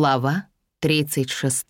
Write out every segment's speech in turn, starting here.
Глава 36.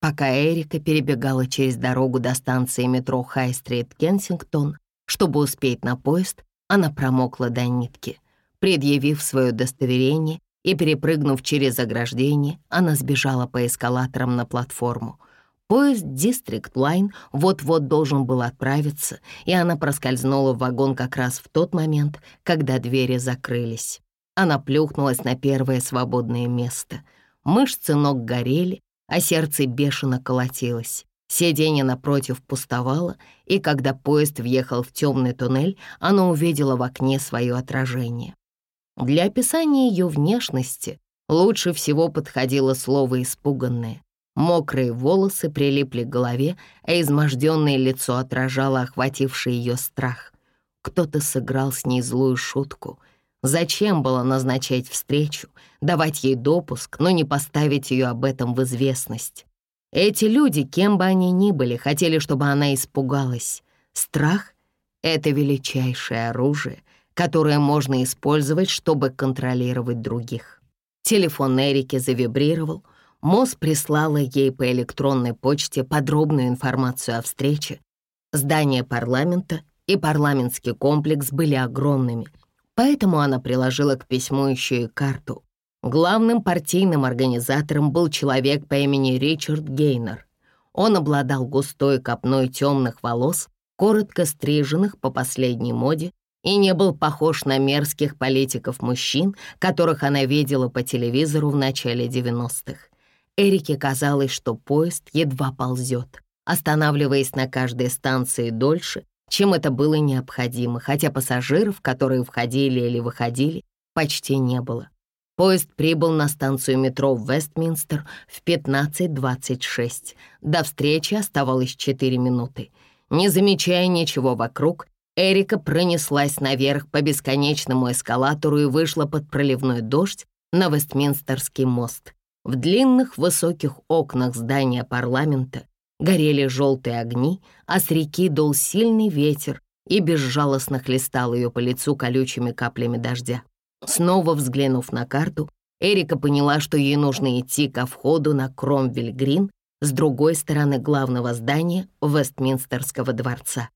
Пока Эрика перебегала через дорогу до станции метро Хай-стрит Кенсингтон, чтобы успеть на поезд, она промокла до нитки. Предъявив свое удостоверение и перепрыгнув через ограждение, она сбежала по эскалаторам на платформу. Поезд District Line вот-вот должен был отправиться, и она проскользнула в вагон как раз в тот момент, когда двери закрылись. Она плюхнулась на первое свободное место. Мышцы ног горели, а сердце бешено колотилось. Сиденье напротив пустовало, и когда поезд въехал в темный туннель, она увидела в окне свое отражение. Для описания ее внешности лучше всего подходило слово «испуганное». Мокрые волосы прилипли к голове, а изможденное лицо отражало охвативший ее страх. Кто-то сыграл с ней злую шутку — Зачем было назначать встречу, давать ей допуск, но не поставить ее об этом в известность? Эти люди, кем бы они ни были, хотели, чтобы она испугалась. Страх — это величайшее оружие, которое можно использовать, чтобы контролировать других. Телефон Эрики завибрировал. Мосс прислала ей по электронной почте подробную информацию о встрече. Здание парламента и парламентский комплекс были огромными — Поэтому она приложила к письму еще и карту. Главным партийным организатором был человек по имени Ричард Гейнер. Он обладал густой копной темных волос, коротко стриженных по последней моде, и не был похож на мерзких политиков-мужчин, которых она видела по телевизору в начале 90-х. Эрике казалось, что поезд едва ползет, останавливаясь на каждой станции дольше чем это было необходимо, хотя пассажиров, которые входили или выходили, почти не было. Поезд прибыл на станцию метро в Вестминстер в 15.26. До встречи оставалось 4 минуты. Не замечая ничего вокруг, Эрика пронеслась наверх по бесконечному эскалатору и вышла под проливной дождь на Вестминстерский мост. В длинных высоких окнах здания парламента Горели желтые огни, а с реки дул сильный ветер и безжалостно хлестал ее по лицу колючими каплями дождя. Снова взглянув на карту, Эрика поняла, что ей нужно идти ко входу на Кромвель-Грин с другой стороны главного здания Вестминстерского дворца.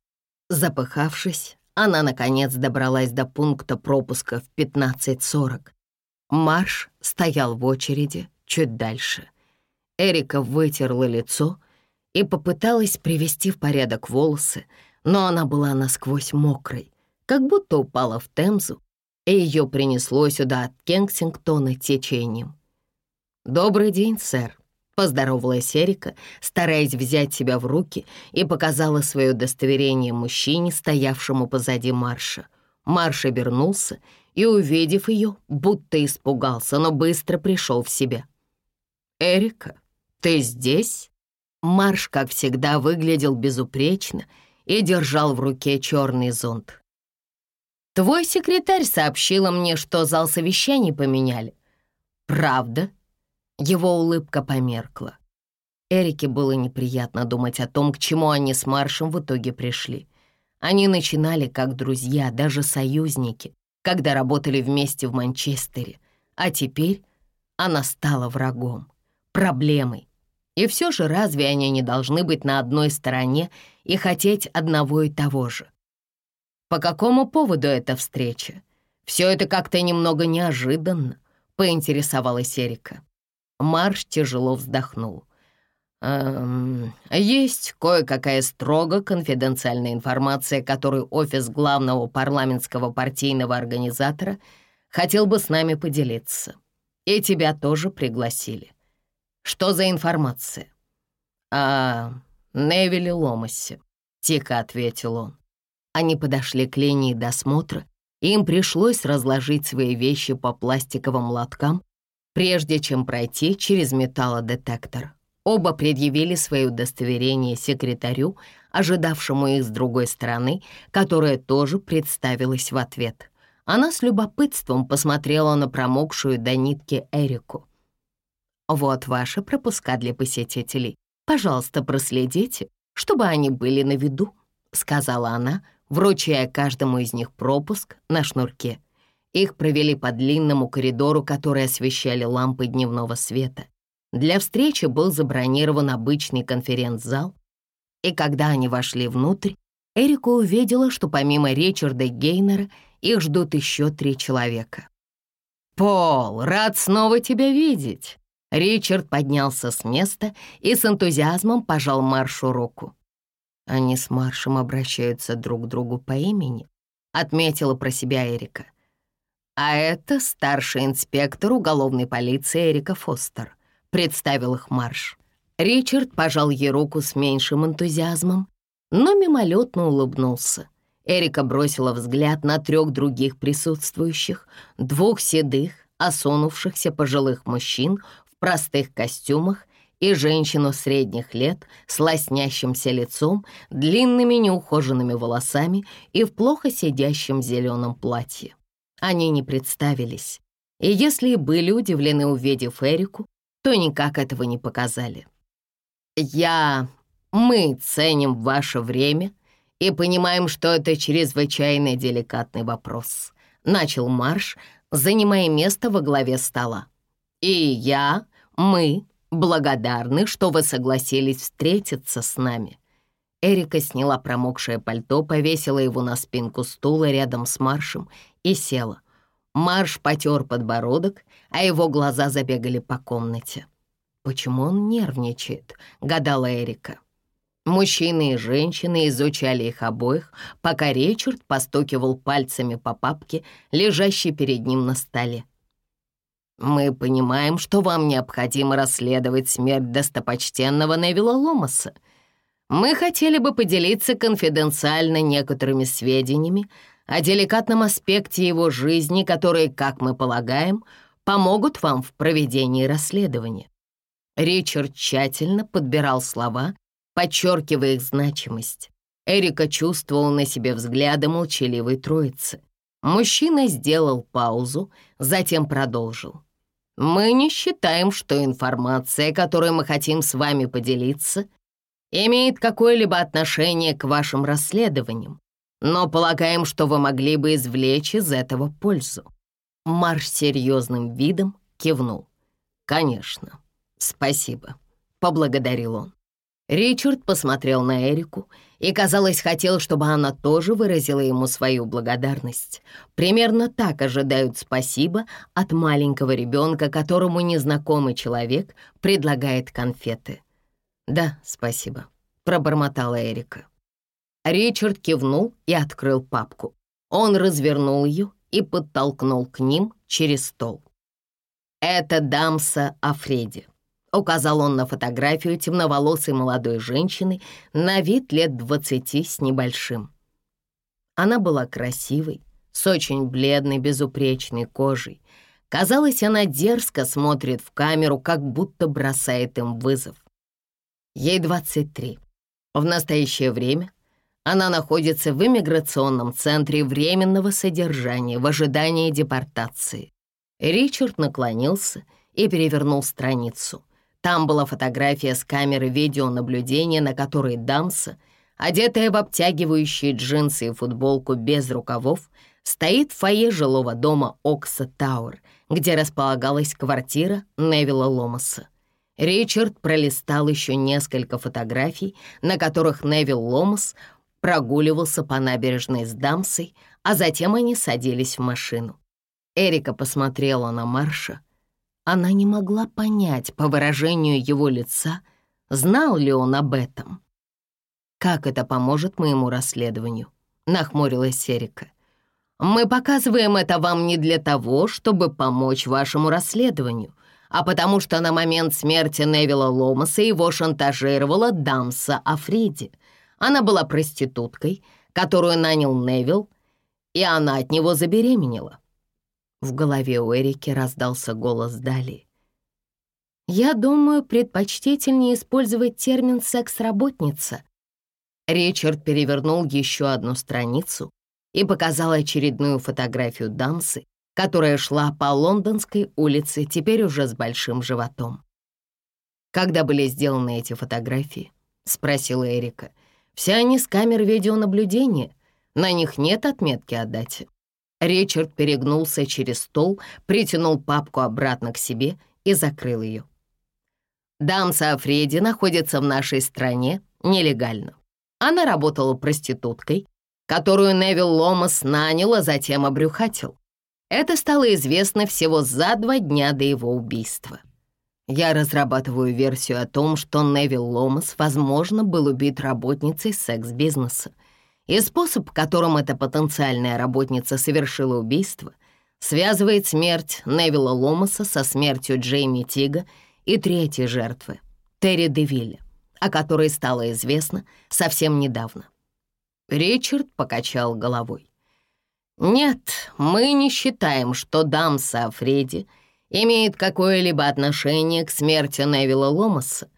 Запыхавшись, она, наконец, добралась до пункта пропуска в 15.40. Марш стоял в очереди чуть дальше. Эрика вытерла лицо и попыталась привести в порядок волосы, но она была насквозь мокрой, как будто упала в Темзу, и ее принесло сюда от Кенсингтона течением. «Добрый день, сэр», — поздоровалась Эрика, стараясь взять себя в руки, и показала свое удостоверение мужчине, стоявшему позади Марша. Марш обернулся и, увидев ее, будто испугался, но быстро пришел в себя. «Эрика, ты здесь?» Марш, как всегда, выглядел безупречно и держал в руке черный зонт. «Твой секретарь сообщила мне, что зал совещаний поменяли. Правда?» Его улыбка померкла. Эрике было неприятно думать о том, к чему они с Маршем в итоге пришли. Они начинали как друзья, даже союзники, когда работали вместе в Манчестере, а теперь она стала врагом, проблемой, и все же разве они не должны быть на одной стороне и хотеть одного и того же? По какому поводу эта встреча? Все это как-то немного неожиданно, поинтересовалась Эрика. Марш тяжело вздохнул. Эм, есть кое-какая строго конфиденциальная информация, которую офис главного парламентского партийного организатора хотел бы с нами поделиться. И тебя тоже пригласили. Что за информация?» «А, Невиле Ломасе», — тихо ответил он. Они подошли к линии досмотра, и им пришлось разложить свои вещи по пластиковым лоткам, прежде чем пройти через металлодетектор. Оба предъявили свои удостоверения секретарю, ожидавшему их с другой стороны, которая тоже представилась в ответ. Она с любопытством посмотрела на промокшую до нитки Эрику. Вот ваши пропуска для посетителей. Пожалуйста, проследите, чтобы они были на виду», — сказала она, вручая каждому из них пропуск на шнурке. Их провели по длинному коридору, который освещали лампы дневного света. Для встречи был забронирован обычный конференц-зал, и когда они вошли внутрь, Эрика увидела, что помимо Ричарда Гейнера их ждут еще три человека. «Пол, рад снова тебя видеть!» Ричард поднялся с места и с энтузиазмом пожал Маршу руку. Они с Маршем обращаются друг к другу по имени, отметила про себя Эрика. А это старший инспектор уголовной полиции Эрика Фостер, представил их Марш. Ричард пожал ей руку с меньшим энтузиазмом, но мимолетно улыбнулся. Эрика бросила взгляд на трех других присутствующих, двух седых, осунувшихся пожилых мужчин простых костюмах и женщину средних лет с лоснящимся лицом, длинными неухоженными волосами и в плохо сидящем зеленом платье. Они не представились, и если и были удивлены, увидев Эрику, то никак этого не показали. «Я... Мы ценим ваше время и понимаем, что это чрезвычайно деликатный вопрос», — начал Марш, занимая место во главе стола. «И я, мы благодарны, что вы согласились встретиться с нами». Эрика сняла промокшее пальто, повесила его на спинку стула рядом с Маршем и села. Марш потер подбородок, а его глаза забегали по комнате. «Почему он нервничает?» — гадала Эрика. Мужчины и женщины изучали их обоих, пока Ричард постукивал пальцами по папке, лежащей перед ним на столе. «Мы понимаем, что вам необходимо расследовать смерть достопочтенного Невилла Ломаса. Мы хотели бы поделиться конфиденциально некоторыми сведениями о деликатном аспекте его жизни, которые, как мы полагаем, помогут вам в проведении расследования». Ричард тщательно подбирал слова, подчеркивая их значимость. Эрика чувствовал на себе взгляды молчаливой троицы. Мужчина сделал паузу, затем продолжил. Мы не считаем, что информация, которой мы хотим с вами поделиться, имеет какое-либо отношение к вашим расследованиям, но полагаем, что вы могли бы извлечь из этого пользу». Марш серьезным видом кивнул. «Конечно. Спасибо», — поблагодарил он. Ричард посмотрел на Эрику и, казалось, хотел, чтобы она тоже выразила ему свою благодарность. Примерно так ожидают спасибо от маленького ребенка, которому незнакомый человек предлагает конфеты. «Да, спасибо», — пробормотала Эрика. Ричард кивнул и открыл папку. Он развернул ее и подтолкнул к ним через стол. «Это Дамса Афреди», Указал он на фотографию темноволосой молодой женщины на вид лет двадцати с небольшим. Она была красивой, с очень бледной, безупречной кожей. Казалось, она дерзко смотрит в камеру, как будто бросает им вызов. Ей 23. В настоящее время она находится в иммиграционном центре временного содержания в ожидании депортации. Ричард наклонился и перевернул страницу. Там была фотография с камеры видеонаблюдения, на которой Дамса, одетая в обтягивающие джинсы и футболку без рукавов, стоит в фойе жилого дома Окса Тауэр, где располагалась квартира Невилла Ломаса. Ричард пролистал еще несколько фотографий, на которых Невилл Ломас прогуливался по набережной с Дамсой, а затем они садились в машину. Эрика посмотрела на Марша, она не могла понять по выражению его лица, знал ли он об этом. «Как это поможет моему расследованию?» — нахмурилась Эрика. «Мы показываем это вам не для того, чтобы помочь вашему расследованию, а потому что на момент смерти Невилла Ломаса его шантажировала Дамса Африди. Она была проституткой, которую нанял Невилл, и она от него забеременела. В голове у Эрики раздался голос Дали. «Я думаю, предпочтительнее использовать термин «секс-работница». Ричард перевернул еще одну страницу и показал очередную фотографию Дамсы, которая шла по Лондонской улице, теперь уже с большим животом. «Когда были сделаны эти фотографии?» — спросила Эрика. «Все они с камер видеонаблюдения. На них нет отметки о дате». Ричард перегнулся через стол, притянул папку обратно к себе и закрыл ее. Дамса Афреди находится в нашей стране нелегально. Она работала проституткой, которую Невил Ломас нанял, а затем обрюхатил. Это стало известно всего за два дня до его убийства. Я разрабатываю версию о том, что Невил Ломас, возможно, был убит работницей секс-бизнеса. И способ, которым эта потенциальная работница совершила убийство, связывает смерть Невилла Ломаса со смертью Джейми Тига и третьей жертвы, Терри Девилля, о которой стало известно совсем недавно. Ричард покачал головой. «Нет, мы не считаем, что Дамса Фредди — имеет какое-либо отношение к смерти Невилла Ломаса.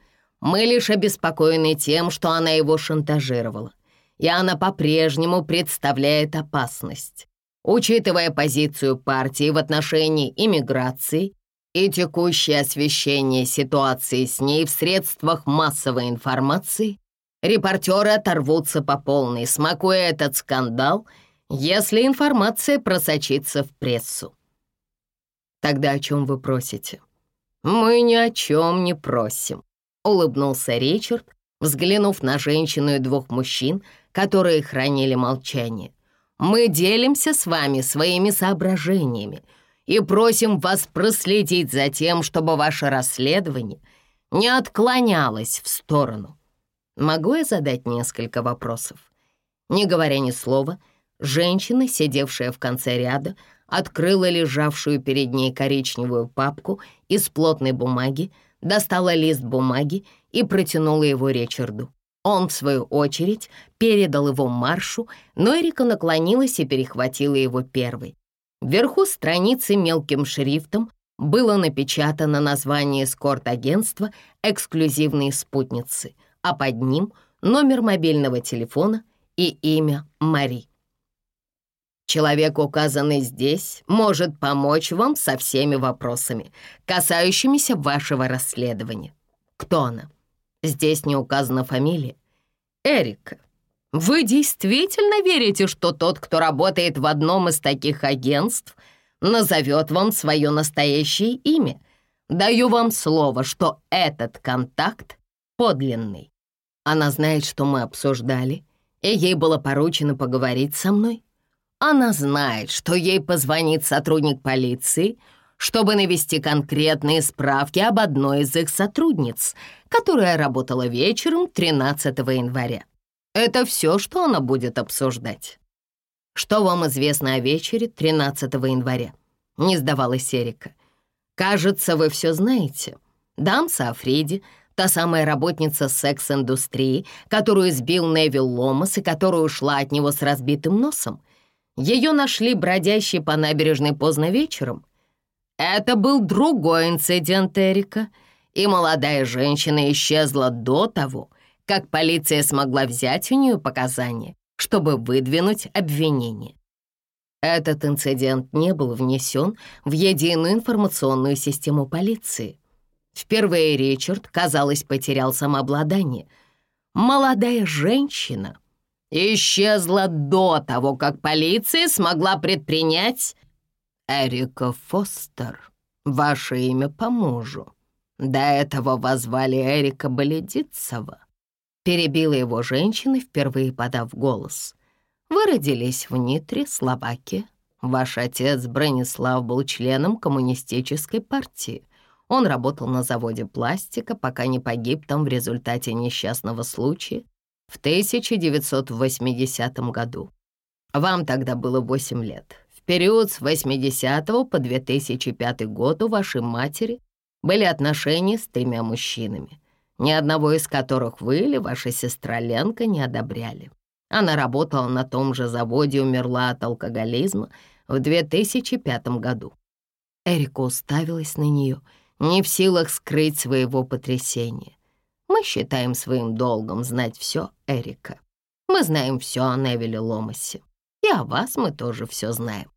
Мы лишь обеспокоены тем, что она его шантажировала, и она по-прежнему представляет опасность. Учитывая позицию партии в отношении иммиграции и текущее освещение ситуации с ней в средствах массовой информации, репортеры оторвутся по полной, смакуя этот скандал, если информация просочится в прессу. Тогда о чем вы просите?» «Мы ни о чем не просим», — улыбнулся Ричард, взглянув на женщину и двух мужчин, которые хранили молчание. «Мы делимся с вами своими соображениями и просим вас проследить за тем, чтобы ваше расследование не отклонялось в сторону. Могу я задать несколько вопросов?» Не говоря ни слова, женщина, сидевшая в конце ряда, открыла лежавшую перед ней коричневую папку из плотной бумаги, достала лист бумаги и протянула его Ричарду. Он, в свою очередь, передал его Маршу, но Эрика наклонилась и перехватила его первой. Вверху страницы мелким шрифтом было напечатано название эскорт-агентства «Эксклюзивные спутницы», а под ним номер мобильного телефона и имя Мари. Человек, указанный здесь, может помочь вам со всеми вопросами, касающимися вашего расследования. Кто она? Здесь не указана фамилия. Эрика. Вы действительно верите, что тот, кто работает в одном из таких агентств, назовет вам свое настоящее имя? Даю вам слово, что этот контакт подлинный. Она знает, что мы обсуждали, и ей было поручено поговорить со мной. Она знает, что ей позвонит сотрудник полиции, чтобы навести конкретные справки об одной из их сотрудниц, которая работала вечером 13 января. Это все, что она будет обсуждать. Что вам известно о вечере 13 января? Не сдавалась Эрика. Кажется, вы все знаете. Дамса Африди, та самая работница секс-индустрии, которую сбил Невил Ломас и которая ушла от него с разбитым носом — ее нашли бродящей по набережной поздно вечером. Это был другой инцидент Эрика, и молодая женщина исчезла до того, как полиция смогла взять у нее показания, чтобы выдвинуть обвинение. Этот инцидент не был внесен в единую информационную систему полиции. Впервые Ричард, казалось, потерял самообладание. Молодая женщина исчезла до того, как полиция смогла предпринять... Эрика Фостер, ваше имя по мужу. До этого вас звали Эрика Боледицева. Перебила его женщина, впервые подав голос. Вы родились в Нитре, Словакия. Ваш отец Бронислав был членом коммунистической партии. Он работал на заводе пластика, пока не погиб там в результате несчастного случая в 1980 году. Вам тогда было 8 лет. В период с 80 по 2005 год у вашей матери были отношения с тремя мужчинами, ни одного из которых вы или ваша сестра Ленка не одобряли. Она работала на том же заводе и умерла от алкоголизма в 2005 году. Эрика уставилась на нее, не в силах скрыть своего потрясения. Мы считаем своим долгом знать все, Эрика. Мы знаем все о Невиле Ломасе. И о вас мы тоже все знаем.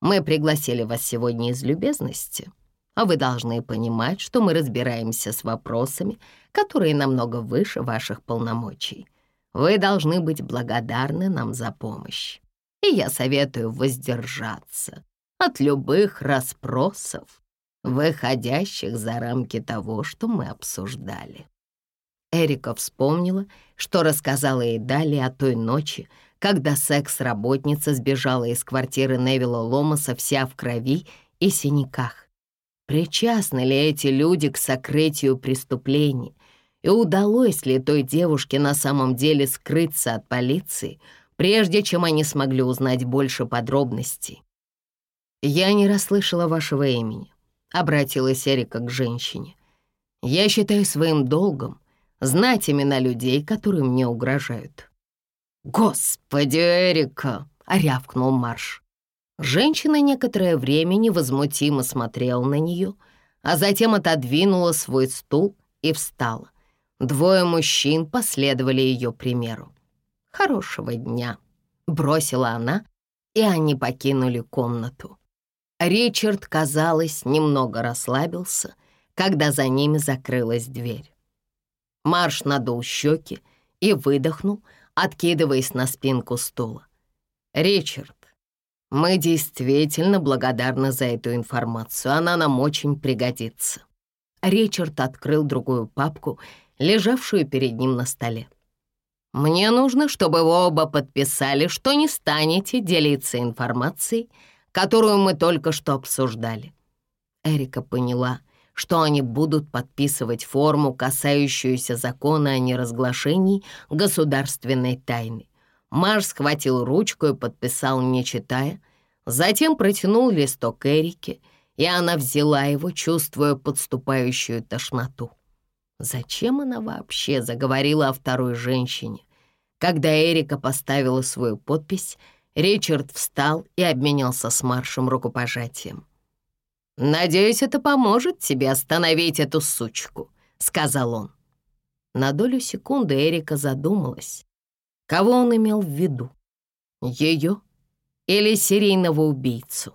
Мы пригласили вас сегодня из любезности, а вы должны понимать, что мы разбираемся с вопросами, которые намного выше ваших полномочий. Вы должны быть благодарны нам за помощь. и я советую воздержаться от любых расспросов, выходящих за рамки того, что мы обсуждали. Эрика вспомнила, что рассказала ей далее о той ночи, когда секс-работница сбежала из квартиры Невилла Ломаса вся в крови и синяках. Причастны ли эти люди к сокрытию преступлений? И удалось ли той девушке на самом деле скрыться от полиции, прежде чем они смогли узнать больше подробностей? «Я не расслышала вашего имени», — обратилась Эрика к женщине. «Я считаю своим долгом знать имена людей, которые мне угрожают». «Господи, Эрика!» — рявкнул Марш. Женщина некоторое время невозмутимо смотрела на нее, а затем отодвинула свой стул и встала. Двое мужчин последовали ее примеру. «Хорошего дня!» — бросила она, и они покинули комнату. Ричард, казалось, немного расслабился, когда за ними закрылась дверь. Марш надул щеки и выдохнул, откидываясь на спинку стула. «Ричард, мы действительно благодарны за эту информацию, она нам очень пригодится». Ричард открыл другую папку, лежавшую перед ним на столе. «Мне нужно, чтобы вы оба подписали, что не станете делиться информацией, которую мы только что обсуждали». Эрика поняла, что они будут подписывать форму, касающуюся закона о неразглашении государственной тайны. Марш схватил ручку и подписал, не читая, затем протянул листок Эрике, и она взяла его, чувствуя подступающую тошноту. Зачем она вообще заговорила о второй женщине? Когда Эрика поставила свою подпись, Ричард встал и обменялся с Маршем рукопожатием. «Надеюсь, это поможет тебе остановить эту сучку», — сказал он. На долю секунды Эрика задумалась, кого он имел в виду, ее или серийного убийцу.